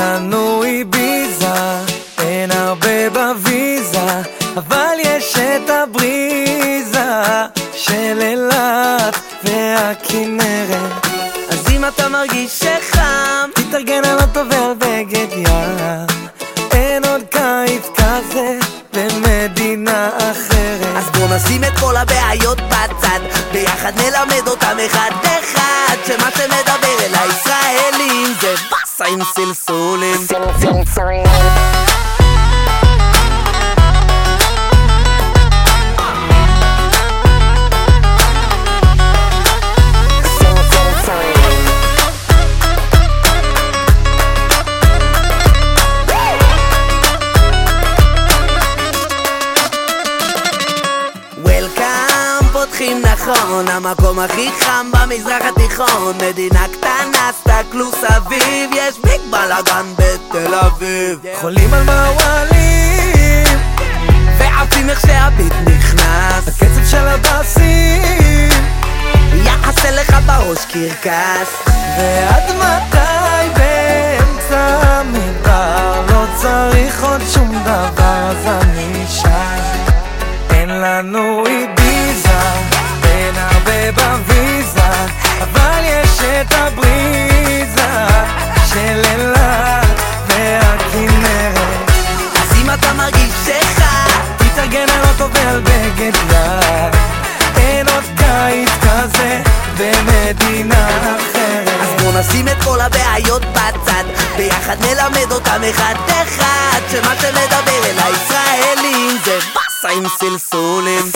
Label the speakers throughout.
Speaker 1: לנו ביזה, אין הרבה בוויזה, אבל יש את הבריזה של אילת והכנרת.
Speaker 2: אז אם אתה מרגיש שחם,
Speaker 1: תתארגן על אוטו ועל בגד ים. אין עוד קיץ כזה במדינה אחרת.
Speaker 2: אז בוא נשים את כל הבעיות בצד, ביחד נלמד אותם אחד אחד, שמה שמדבר באסה עם סלסולים. וולקאם, פותחים נכון, המקום הכי חם במזרח התיכון. מדינה קטנה, סתכלו סביב, יש ביג בלאגן בתל אביב.
Speaker 1: חולים על מעוולים
Speaker 2: ועפים איך שהביט נכנס.
Speaker 1: הקצב של הבאסים.
Speaker 2: יעשה לך בראש קרקס.
Speaker 1: ועד מתי
Speaker 2: הבעיות בצד. ביחד נלמד אותם אחד אחד שמה שמדבר אל הישראלים זה באסה עם סלסולים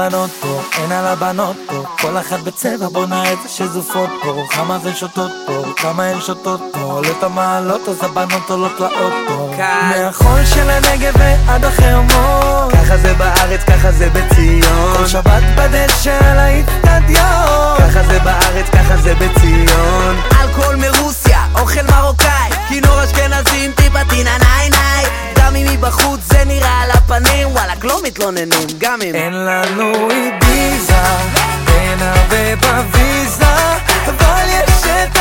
Speaker 1: הבנות פה, אין על הבנות פה. כל אחת בצבע בונה איזה שזופות פה. כמה זה שותות פה, כמה הן שותות פה. עולות המעלות אז הבנות עולות לאוטו. מהחול של הנגב ועד החרמון
Speaker 2: ככה זה בארץ, ככה זה בציון.
Speaker 1: כל שבת בדשא על האיצטדיון.
Speaker 2: ככה זה בארץ, ככה זה בציון. אלכוהול מרוסיה, אוכל מרוקאי. כינור אשכנזים, טיפה טינה ניי ניי. גם אם מבחוץ זה נראה על הפנים וואלכ לא מתלוננים, גם אם.
Speaker 1: אין לנו איביזה, אין הרבה בוויזה, אבל יש את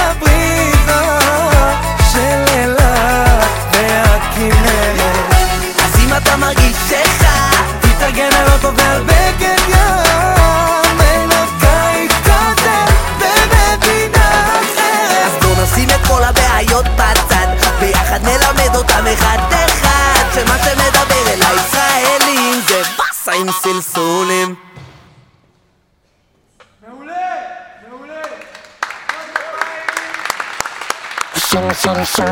Speaker 2: עם סלסולים.
Speaker 3: שיר שיר שיר